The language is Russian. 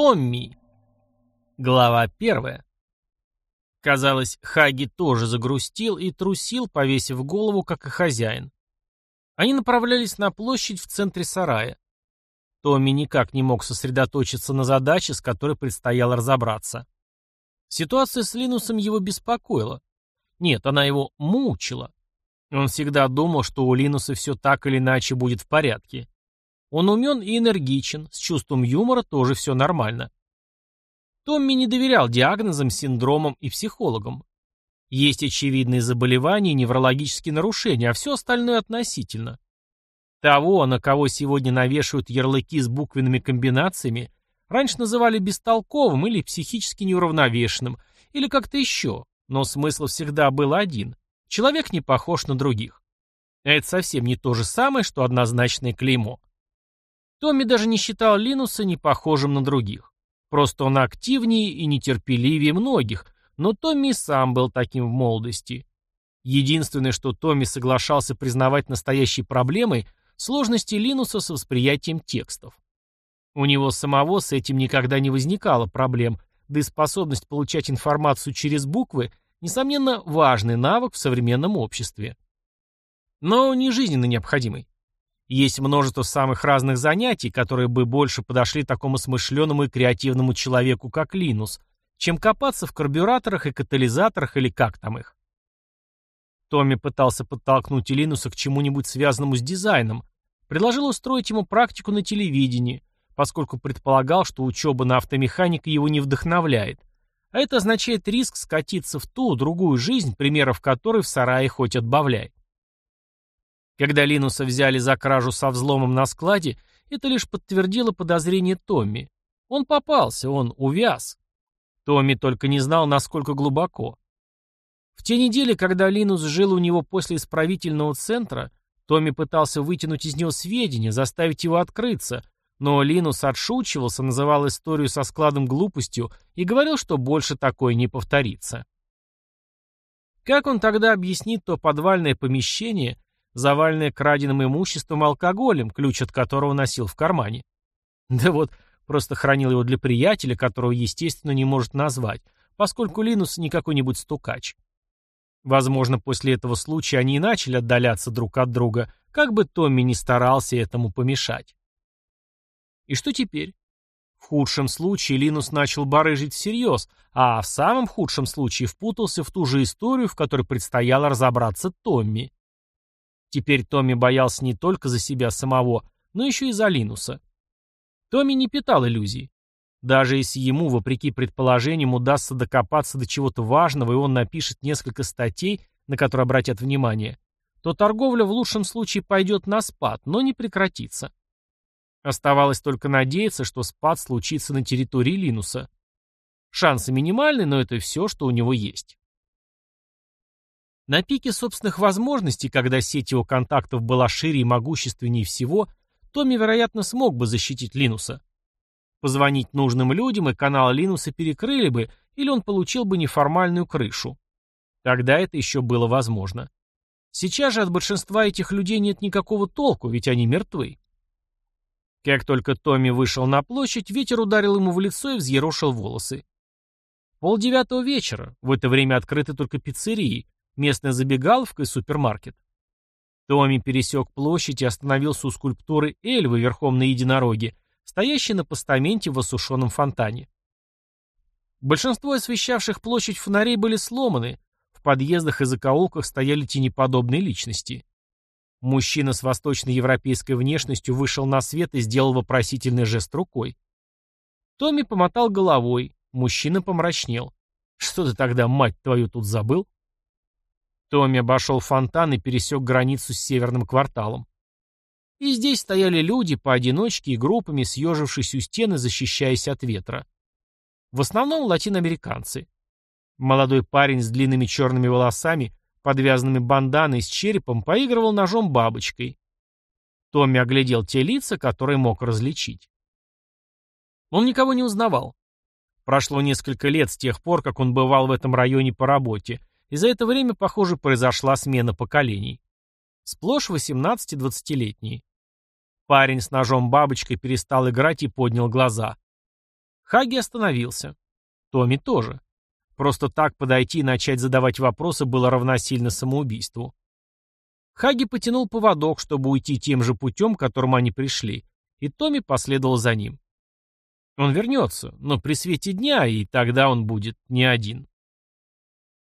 Томми. Глава первая. Казалось, Хаги тоже загрустил и трусил, повесив голову, как и хозяин. Они направлялись на площадь в центре сарая. Томми никак не мог сосредоточиться на задаче, с которой предстояло разобраться. Ситуация с Линусом его беспокоила. Нет, она его мучила. Он всегда думал, что у Линуса все так или иначе будет в порядке. Он умен и энергичен, с чувством юмора тоже все нормально. Томми не доверял диагнозам, синдромам и психологам. Есть очевидные заболевания и неврологические нарушения, а все остальное относительно. Того, на кого сегодня навешивают ярлыки с буквенными комбинациями, раньше называли бестолковым или психически неуравновешенным, или как-то еще, но смысл всегда был один. Человек не похож на других. Это совсем не то же самое, что однозначное клеймо. Томми даже не считал Линуса не похожим на других. Просто он активнее и нетерпеливее многих, но Томми сам был таким в молодости. Единственное, что Томми соглашался признавать настоящей проблемой – сложности Линуса с восприятием текстов. У него самого с этим никогда не возникало проблем, да и способность получать информацию через буквы – несомненно, важный навык в современном обществе. Но не жизненно необходимый. Есть множество самых разных занятий, которые бы больше подошли такому смышленому и креативному человеку, как Линус, чем копаться в карбюраторах и катализаторах или как там их. Томми пытался подтолкнуть Линуса к чему-нибудь связанному с дизайном, предложил устроить ему практику на телевидении, поскольку предполагал, что учеба на автомеханика его не вдохновляет, а это означает риск скатиться в ту, другую жизнь, примеров которой в сарае хоть отбавляй. Когда Линуса взяли за кражу со взломом на складе, это лишь подтвердило подозрение Томми. Он попался, он увяз. Томми только не знал, насколько глубоко. В те недели, когда Линус жил у него после исправительного центра, Томми пытался вытянуть из него сведения, заставить его открыться, но Линус отшучивался, называл историю со складом глупостью и говорил, что больше такое не повторится. Как он тогда объяснит то подвальное помещение, заваленное краденым имуществом алкоголем, ключ от которого носил в кармане. Да вот, просто хранил его для приятеля, которого, естественно, не может назвать, поскольку Линус не какой-нибудь стукач. Возможно, после этого случая они и начали отдаляться друг от друга, как бы Томми не старался этому помешать. И что теперь? В худшем случае Линус начал барыжить всерьез, а в самом худшем случае впутался в ту же историю, в которой предстояло разобраться Томми. Теперь Томми боялся не только за себя самого, но еще и за Линуса. Томми не питал иллюзий. Даже если ему, вопреки предположениям, удастся докопаться до чего-то важного, и он напишет несколько статей, на которые обратят внимание, то торговля в лучшем случае пойдет на спад, но не прекратится. Оставалось только надеяться, что спад случится на территории Линуса. Шансы минимальны, но это все, что у него есть. На пике собственных возможностей, когда сеть его контактов была шире и могущественнее всего, Томми, вероятно, смог бы защитить Линуса. Позвонить нужным людям, и канал Линуса перекрыли бы, или он получил бы неформальную крышу. Тогда это еще было возможно. Сейчас же от большинства этих людей нет никакого толку, ведь они мертвы. Как только Томми вышел на площадь, ветер ударил ему в лицо и взъерошил волосы. Пол девятого вечера, в это время открыты только пиццерии, местная забегаловка и супермаркет. Томми пересек площадь и остановился у скульптуры Эльвы верхом на единороге, стоящей на постаменте в осушенном фонтане. Большинство освещавших площадь фонарей были сломаны, в подъездах и закоулках стояли тенеподобные личности. Мужчина с восточноевропейской внешностью вышел на свет и сделал вопросительный жест рукой. Томми помотал головой, мужчина помрачнел. «Что ты тогда, мать твою, тут забыл?» Томми обошел фонтан и пересек границу с северным кварталом. И здесь стояли люди, поодиночке и группами, съежившись у стены, защищаясь от ветра. В основном латиноамериканцы. Молодой парень с длинными черными волосами, подвязанными банданой с черепом, поигрывал ножом бабочкой. Томми оглядел те лица, которые мог различить. Он никого не узнавал. Прошло несколько лет с тех пор, как он бывал в этом районе по работе, и за это время, похоже, произошла смена поколений. Сплошь 18-20-летние. Парень с ножом-бабочкой перестал играть и поднял глаза. Хаги остановился. Томми тоже. Просто так подойти и начать задавать вопросы было равносильно самоубийству. Хаги потянул поводок, чтобы уйти тем же путем, которым они пришли, и Томми последовал за ним. Он вернется, но при свете дня, и тогда он будет не один.